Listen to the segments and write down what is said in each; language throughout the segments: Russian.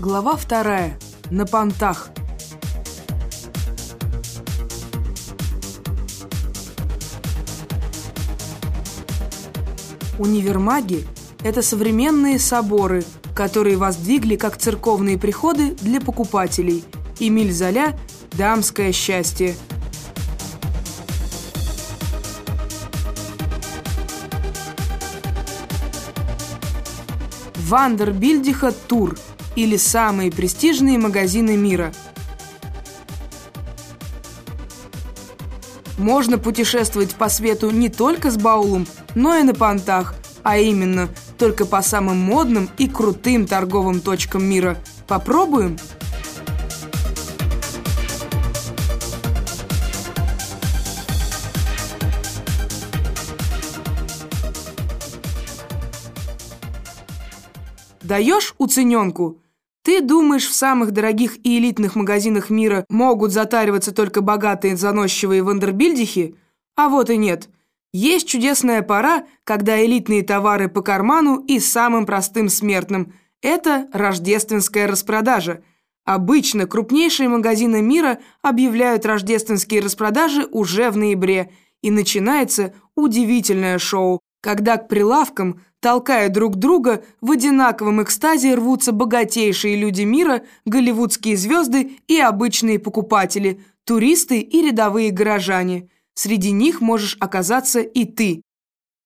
Глава вторая. На понтах. Универмаги – это современные соборы, которые воздвигли как церковные приходы для покупателей. Эмиль Золя «Дамское счастье». Вандербильдиха Тур или самые престижные магазины мира. Можно путешествовать по свету не только с баулом, но и на понтах, а именно только по самым модным и крутым торговым точкам мира. Попробуем? Даешь уцененку? Ты думаешь, в самых дорогих и элитных магазинах мира могут затариваться только богатые заносчивые вандербильдихи? А вот и нет. Есть чудесная пора, когда элитные товары по карману и самым простым смертным. Это рождественская распродажа. Обычно крупнейшие магазины мира объявляют рождественские распродажи уже в ноябре, и начинается удивительное шоу, когда к прилавкам Толкая друг друга, в одинаковом экстазе рвутся богатейшие люди мира, голливудские звезды и обычные покупатели, туристы и рядовые горожане. Среди них можешь оказаться и ты.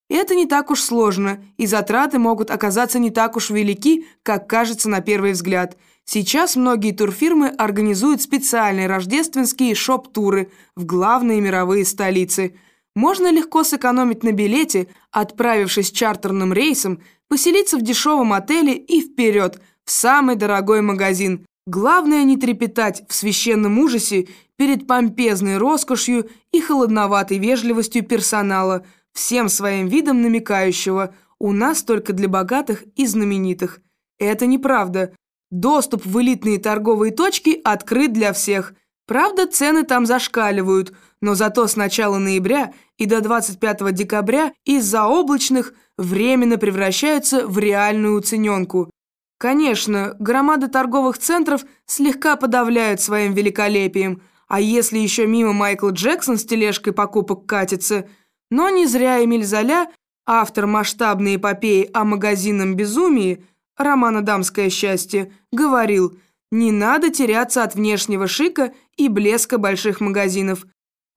Это не так уж сложно, и затраты могут оказаться не так уж велики, как кажется на первый взгляд. Сейчас многие турфирмы организуют специальные рождественские шоп-туры в главные мировые столицы – можно легко сэкономить на билете, отправившись чартерным рейсом, поселиться в дешевом отеле и вперед, в самый дорогой магазин. Главное не трепетать в священном ужасе перед помпезной роскошью и холодноватой вежливостью персонала, всем своим видом намекающего «у нас только для богатых и знаменитых». Это неправда. Доступ в элитные торговые точки открыт для всех. Правда, цены там зашкаливают – но зато с начала ноября и до 25 декабря из-за облачных временно превращаются в реальную уцененку. Конечно, громады торговых центров слегка подавляют своим великолепием, а если еще мимо Майкл Джексон с тележкой покупок катится, но не зря Эмиль Золя, автор масштабной эпопеи о магазинном безумии, романа «Дамское счастье», говорил – не надо теряться от внешнего шика и блеска больших магазинов.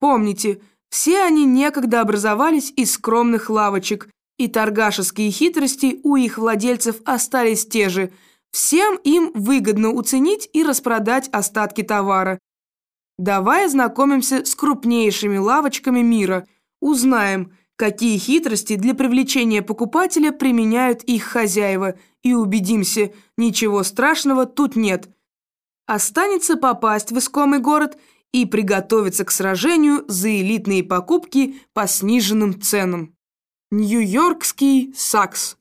Помните, все они некогда образовались из скромных лавочек, и торгашеские хитрости у их владельцев остались те же. Всем им выгодно уценить и распродать остатки товара. Давай ознакомимся с крупнейшими лавочками мира, узнаем, какие хитрости для привлечения покупателя применяют их хозяева, и убедимся, ничего страшного тут нет. Останется попасть в искомый город – и приготовиться к сражению за элитные покупки по сниженным ценам. Нью-Йоркский Сакс.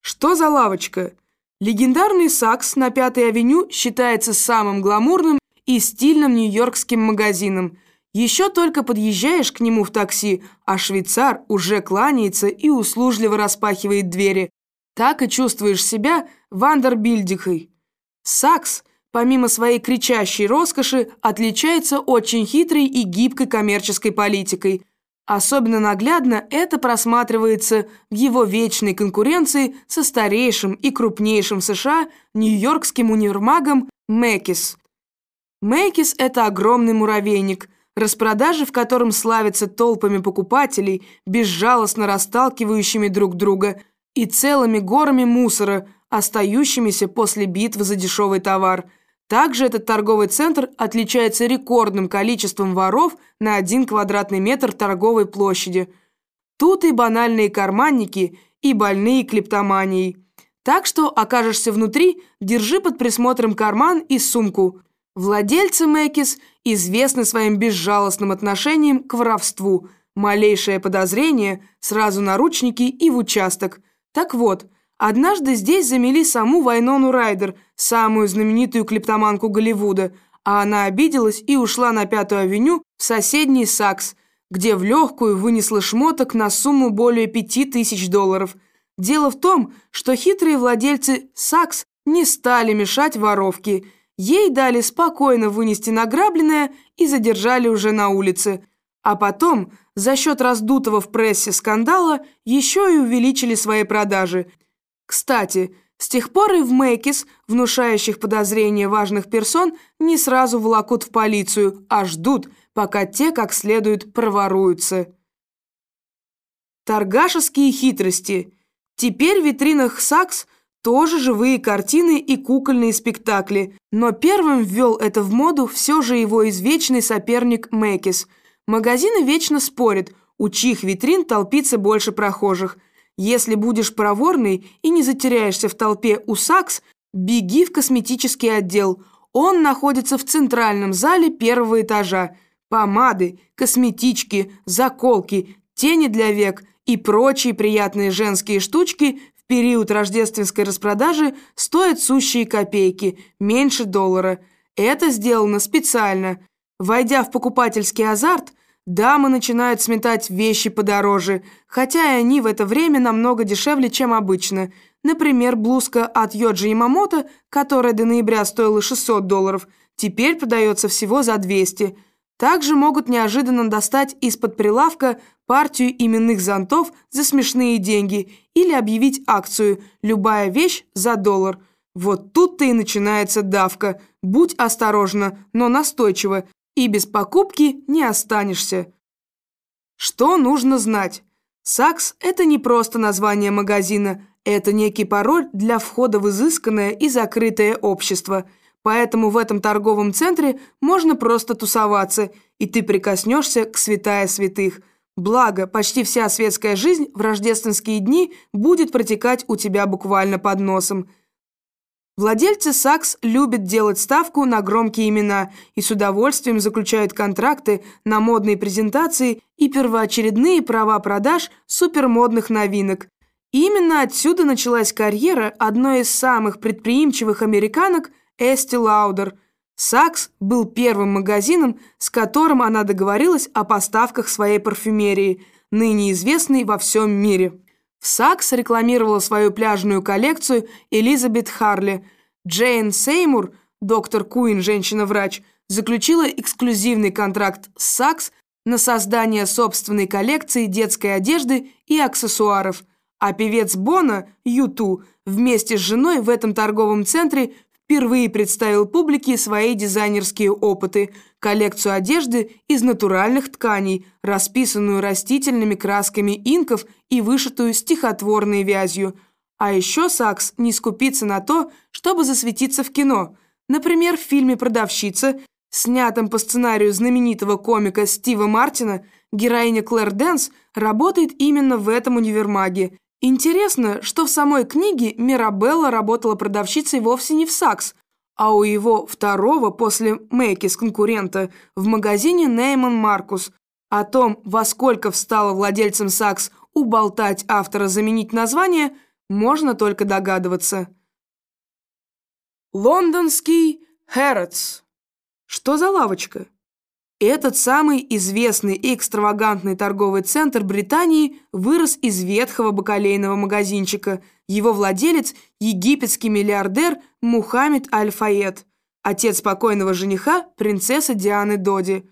Что за лавочка? Легендарный Сакс на Пятой авеню считается самым гламурным и стильным нью-йоркским магазином. Еще только подъезжаешь к нему в такси, а швейцар уже кланяется и услужливо распахивает двери. Так и чувствуешь себя вандербильдихой. Сакс – помимо своей кричащей роскоши, отличается очень хитрой и гибкой коммерческой политикой. Особенно наглядно это просматривается в его вечной конкуренции со старейшим и крупнейшим в США нью-йоркским универмагом Мэкис. Мэкис – это огромный муравейник, распродажи в котором славятся толпами покупателей, безжалостно расталкивающими друг друга, и целыми горами мусора, остающимися после битвы за дешевый товар – также этот торговый центр отличается рекордным количеством воров на один квадратный метр торговой площади. Тут и банальные карманники, и больные клептоманией. Так что окажешься внутри, держи под присмотром карман и сумку. Владельцы Мэкис известны своим безжалостным отношением к воровству. Малейшее подозрение – сразу наручники и в участок. Так вот – Однажды здесь замели саму Вайнону Райдер, самую знаменитую клептоманку Голливуда, а она обиделась и ушла на Пятую авеню в соседний Сакс, где в легкую вынесла шмоток на сумму более пяти тысяч долларов. Дело в том, что хитрые владельцы Сакс не стали мешать воровке. Ей дали спокойно вынести награбленное и задержали уже на улице. А потом, за счет раздутого в прессе скандала, еще и увеличили свои продажи. Кстати, с тех пор и в Мэкис, внушающих подозрения важных персон, не сразу волокут в полицию, а ждут, пока те как следует проворуются. Торгашеские хитрости. Теперь в витринах Сакс тоже живые картины и кукольные спектакли, но первым ввел это в моду все же его извечный соперник Мэкис. Магазины вечно спорят, у чьих витрин толпится больше прохожих. Если будешь проворный и не затеряешься в толпе у Сакс, беги в косметический отдел. Он находится в центральном зале первого этажа. Помады, косметички, заколки, тени для век и прочие приятные женские штучки в период рождественской распродажи стоят сущие копейки, меньше доллара. Это сделано специально. Войдя в покупательский азарт, дамы начинают сметать вещи подороже, хотя и они в это время намного дешевле, чем обычно. Например, блузка от Йоджи Ямамото, которая до ноября стоила 600 долларов, теперь продается всего за 200 также могут неожиданно достать из-под прилавка партию именных зонтов за смешные деньги или объявить акцию «Любая вещь за доллар». Вот тут-то и начинается давка. Будь осторожна, но настойчиво, и без покупки не останешься. Что нужно знать? Сакс – это не просто название магазина, это некий пароль для входа в изысканное и закрытое общество – Поэтому в этом торговом центре можно просто тусоваться, и ты прикоснешься к святая святых. Благо, почти вся светская жизнь в рождественские дни будет протекать у тебя буквально под носом. Владельцы САКС любят делать ставку на громкие имена и с удовольствием заключают контракты на модные презентации и первоочередные права продаж супермодных новинок. И именно отсюда началась карьера одной из самых предприимчивых американок – Эсти Лаудер. Сакс был первым магазином, с которым она договорилась о поставках своей парфюмерии, ныне известной во всем мире. В Сакс рекламировала свою пляжную коллекцию Элизабет Харли. Джейн Сеймур, доктор Куин, женщина-врач, заключила эксклюзивный контракт с Сакс на создание собственной коллекции детской одежды и аксессуаров, а певец Бона, Юту, вместе с женой в этом торговом центре впервые представил публике свои дизайнерские опыты, коллекцию одежды из натуральных тканей, расписанную растительными красками инков и вышитую стихотворной вязью. А еще Сакс не скупится на то, чтобы засветиться в кино. Например, в фильме «Продавщица», снятом по сценарию знаменитого комика Стива Мартина, героиня Клэр Дэнс работает именно в этом универмаге Интересно, что в самой книге Мирабелла работала продавщицей вовсе не в Saks, а у его второго после Macy's конкурента в магазине Neiman Marcus. О том, во сколько встало владельцам Saks уболтать автора заменить название, можно только догадываться. Лондонский Хэротс. Что за лавочка? Этот самый известный и экстравагантный торговый центр Британии вырос из ветхого бакалейного магазинчика. Его владелец – египетский миллиардер Мухаммед Аль-Фаед, отец покойного жениха принцессы Дианы Доди.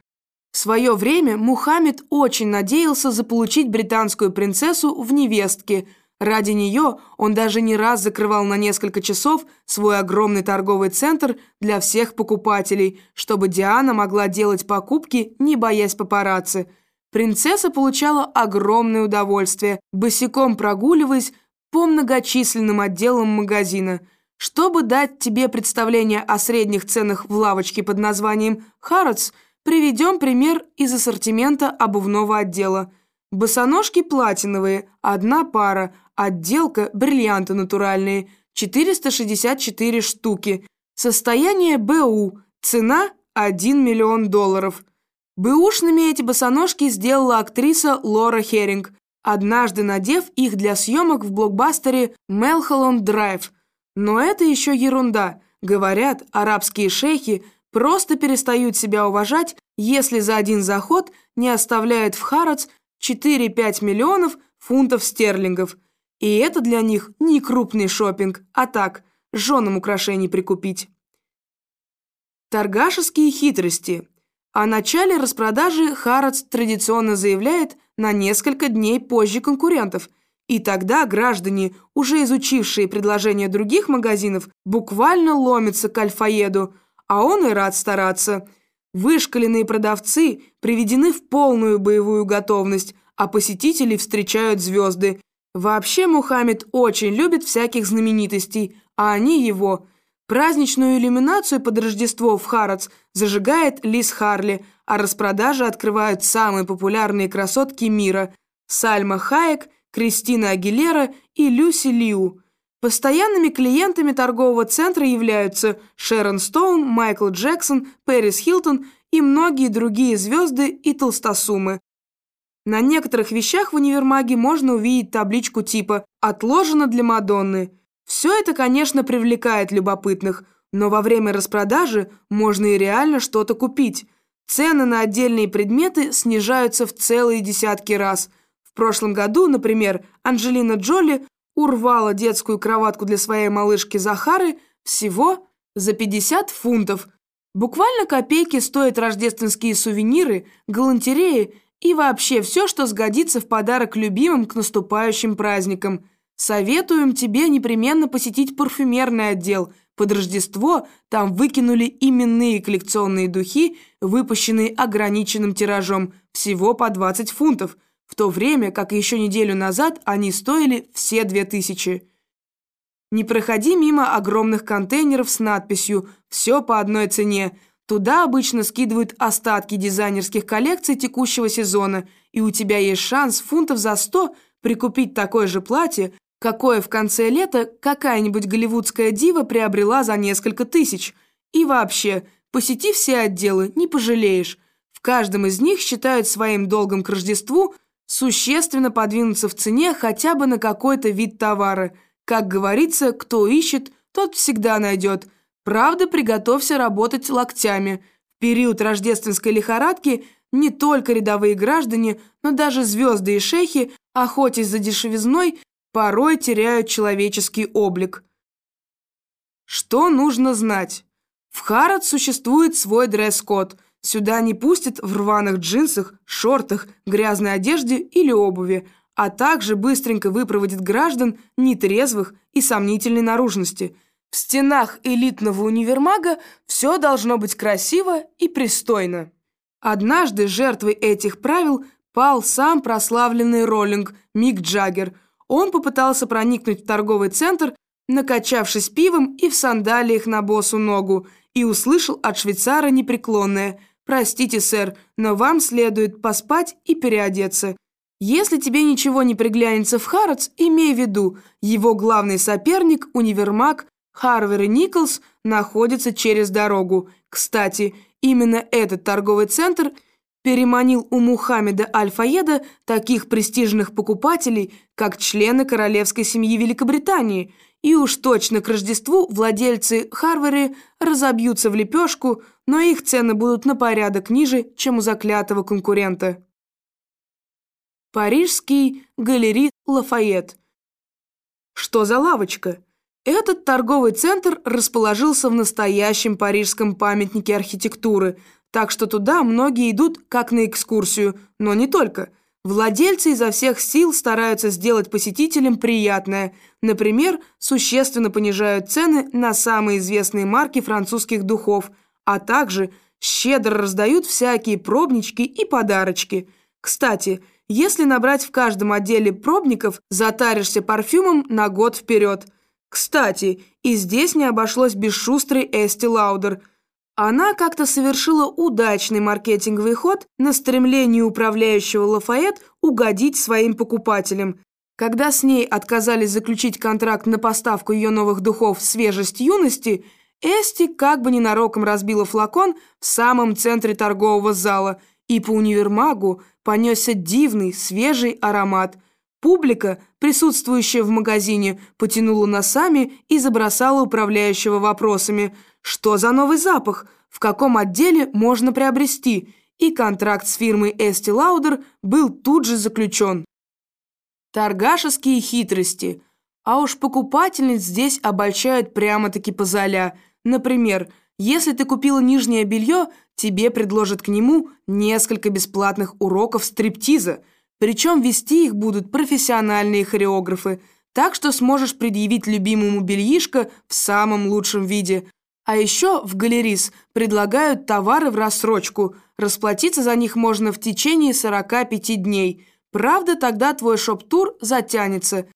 В свое время Мухаммед очень надеялся заполучить британскую принцессу в невестке – Ради нее он даже не раз закрывал на несколько часов свой огромный торговый центр для всех покупателей, чтобы Диана могла делать покупки, не боясь папарацци. Принцесса получала огромное удовольствие, босиком прогуливаясь по многочисленным отделам магазина. Чтобы дать тебе представление о средних ценах в лавочке под названием «Харротс», приведем пример из ассортимента обувного отдела. Босоножки платиновые, одна пара – Отделка бриллианты натуральные, 464 штуки. Состояние БУ, цена 1 миллион долларов. Бэушными эти босоножки сделала актриса Лора Херинг, однажды надев их для съемок в блокбастере «Мелхолланд Драйв». Но это еще ерунда. Говорят, арабские шейхи просто перестают себя уважать, если за один заход не оставляют в Харац 4-5 миллионов фунтов стерлингов – и это для них не крупный шопинг, а так, женам украшений прикупить. Торгашеские хитрости. О начале распродажи Харатс традиционно заявляет на несколько дней позже конкурентов, и тогда граждане, уже изучившие предложения других магазинов, буквально ломятся к альфаеду, а он и рад стараться. Вышкаленные продавцы приведены в полную боевую готовность, а посетители встречают звезды. Вообще Мухаммед очень любит всяких знаменитостей, а они его – Праздничную иллюминацию под Рождество в Харатс зажигает Лиз Харли, а распродажи открывают самые популярные красотки мира – Сальма Хаек, Кристина Агилера и Люси Лиу. Постоянными клиентами торгового центра являются Шерон Стоун, Майкл Джексон, Пэрис Хилтон и многие другие звезды и толстосумы. На некоторых вещах в универмаге можно увидеть табличку типа «Отложено для Мадонны», все это, конечно, привлекает любопытных, но во время распродажи можно и реально что-то купить. Цены на отдельные предметы снижаются в целые десятки раз. В прошлом году, например, Анджелина Джоли урвала детскую кроватку для своей малышки Захары всего за 50 фунтов. Буквально копейки стоят рождественские сувениры, галантереи и вообще все, что сгодится в подарок любимым к наступающим праздникам – Советуем тебе непременно посетить парфюмерный отдел. Под Рождество там выкинули именные коллекционные духи, выпущенные ограниченным тиражом, всего по 20 фунтов, в то время как еще неделю назад они стоили все 2000. Не проходи мимо огромных контейнеров с надписью «Все по одной цене». Туда обычно скидывают остатки дизайнерских коллекций текущего сезона, и у тебя есть шанс фунтов за 100 прикупить такое же платье, какое в конце лета какая-нибудь голливудская дива приобрела за несколько тысяч. И вообще, посети все отделы, не пожалеешь. В каждом из них считают своим долгом к Рождеству существенно подвинуться в цене хотя бы на какой-то вид товара. Как говорится, кто ищет, тот всегда найдет. Правда, приготовься работать локтями. В период рождественской лихорадки не только рядовые граждане, но даже звезды и шейхи, охотясь за дешевизной, порой теряют человеческий облик. Что нужно знать? В Харрод существует свой дресс-код. Сюда не пустят в рваных джинсах, шортах, грязной одежде или обуви, а также быстренько выпроводит граждан нетрезвых и сомнительной наружности. В стенах элитного универмага все должно быть красиво и пристойно. Однажды жертвой этих правил пал сам прославленный роллинг Мик Джаггер – он попытался проникнуть в торговый центр, накачавшись пивом и в сандалиях на босу ногу, и услышал от швейцара непреклонное «Простите, сэр, но вам следует поспать и переодеться». Если тебе ничего не приглянется в Харротс, имей в виду, его главный соперник, универмаг Харвер и Николс, находится через дорогу. Кстати, именно этот торговый центр – переманил у Мухаммеда Аль-Фаеда таких престижных покупателей, как члены королевской семьи Великобритании, и уж точно к Рождеству владельцы Харвери разобьются в лепешку, но их цены будут на порядок ниже, чем у заклятого конкурента. Парижский галерит Лафайет. Что за лавочка? Этот торговый центр расположился в настоящем парижском памятнике архитектуры – так что туда многие идут как на экскурсию, но не только. Владельцы изо всех сил стараются сделать посетителям приятное. Например, существенно понижают цены на самые известные марки французских духов, а также щедро раздают всякие пробнички и подарочки. Кстати, если набрать в каждом отделе пробников, затаришься парфюмом на год вперед. Кстати, и здесь не обошлось без шустрой Эсти Лаудер – она как-то совершила удачный маркетинговый ход на стремлении управляющего Лафайет угодить своим покупателям. Когда с ней отказались заключить контракт на поставку ее новых духов «Свежесть юности», Эсти как бы ненароком разбила флакон в самом центре торгового зала, и по универмагу понесся дивный, свежий аромат. Публика, присутствующая в магазине, потянула носами и забросала управляющего вопросами – что за новый запах, в каком отделе можно приобрести, и контракт с фирмой Estee Lauder был тут же заключен. Торгашеские хитрости. А уж покупательниц здесь обольщают прямо-таки позаля. Например, если ты купила нижнее белье, тебе предложат к нему несколько бесплатных уроков стриптиза. Причем вести их будут профессиональные хореографы. Так что сможешь предъявить любимому бельишко в самом лучшем виде. А еще в галерис предлагают товары в рассрочку. Расплатиться за них можно в течение 45 дней. Правда, тогда твой шоп-тур затянется.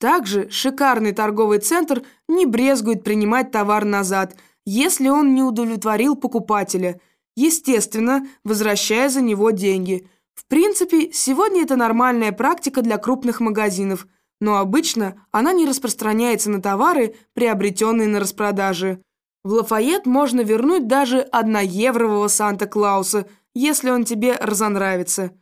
Также шикарный торговый центр не брезгует принимать товар назад, если он не удовлетворил покупателя, естественно, возвращая за него деньги. В принципе, сегодня это нормальная практика для крупных магазинов, но обычно она не распространяется на товары, приобретенные на распродаже. В Лафайет можно вернуть даже одноеврового Санта-Клауса, если он тебе разонравится.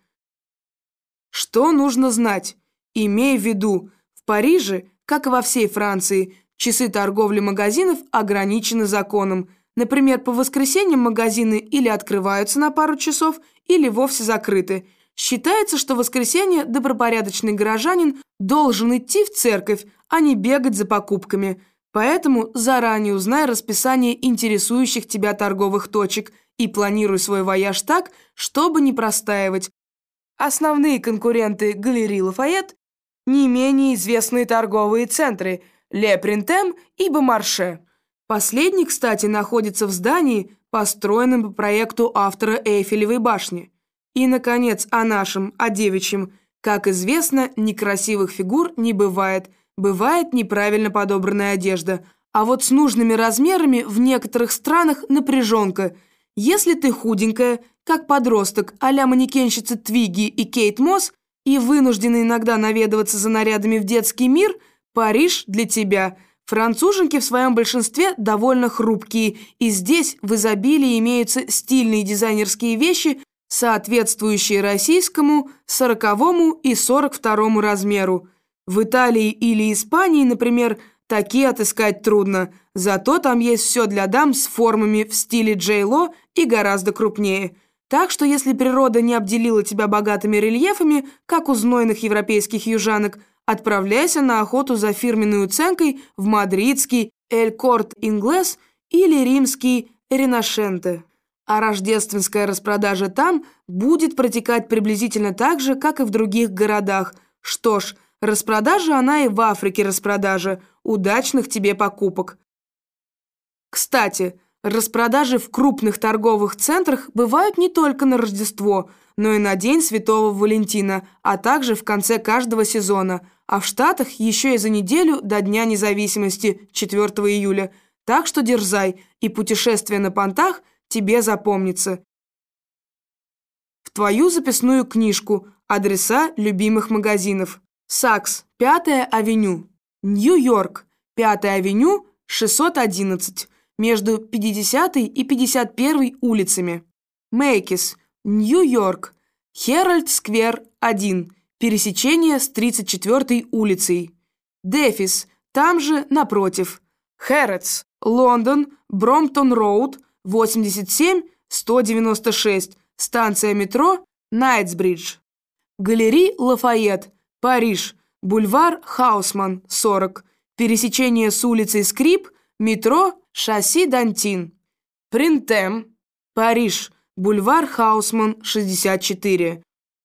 Что нужно знать? Имей в виду – в Париже, как и во всей Франции, часы торговли магазинов ограничены законом. Например, по воскресеньям магазины или открываются на пару часов, или вовсе закрыты. Считается, что в воскресенье добропорядочный горожанин должен идти в церковь, а не бегать за покупками. Поэтому заранее узнай расписание интересующих тебя торговых точек и планируй свой вояж так, чтобы не простаивать. Основные конкуренты галереи Лафайет не менее известные торговые центры Ле Принтем и Бомарше. Последний, кстати, находится в здании, построенном по проекту автора Эйфелевой башни. И, наконец, о нашем, о девичьем. Как известно, некрасивых фигур не бывает, бывает неправильно подобранная одежда. А вот с нужными размерами в некоторых странах напряженка. Если ты худенькая, как подросток а-ля манекенщицы Твиги и Кейт Мосс, и вынуждены иногда наведываться за нарядами в детский мир, Париж для тебя. Француженки в своем большинстве довольно хрупкие, и здесь в изобилии имеются стильные дизайнерские вещи, соответствующие российскому, сороковому и сорок второму размеру. В Италии или Испании, например, такие отыскать трудно, зато там есть все для дам с формами в стиле Джей Ло и гораздо крупнее – так что если природа не обделила тебя богатыми рельефами, как у знойных европейских южанок, отправляйся на охоту за фирменной уценкой в мадридский «Эль Корт Инглес» или римский «Ренашенте». А рождественская распродажа там будет протекать приблизительно так же, как и в других городах. Что ж, распродажа она и в Африке распродажа. Удачных тебе покупок. Кстати, Распродажи в крупных торговых центрах бывают не только на Рождество, но и на День Святого Валентина, а также в конце каждого сезона, а в Штатах еще и за неделю до Дня независимости, 4 июля. Так что дерзай, и путешествие на понтах тебе запомнится. В твою записную книжку адреса любимых магазинов. Сакс, 5 авеню. Нью-Йорк, 5 авеню, 611 между 50 и 51 улицами. Мейкис, Нью-Йорк, Херальд-сквер, 1, пересечение с 34 улицей. Дефис, там же напротив. Хэрротс, Лондон, Бромптон-Роуд, 87-196, станция метро Найтсбридж. Галерей Лафайет, Париж, бульвар Хаусман, 40, пересечение с улицей Скрип, метро Шасси Дантин. Принтем. Париж. Бульвар Хаусман, 64.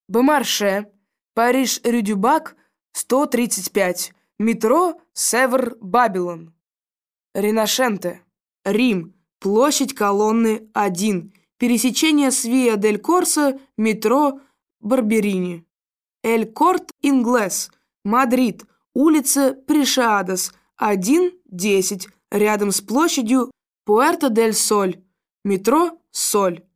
Бомарше. Париж Рюдюбак, 135. Метро Север Бабилон. Ренашенте. Рим. Площадь Колонны, 1. Пересечение с Виа дель Корсо, метро Барберини. El Corte Inglés. Мадрид. Улица Пресьядос, 1-10 рядом с площадью Пуэрта-дель-Соль, метро «Соль».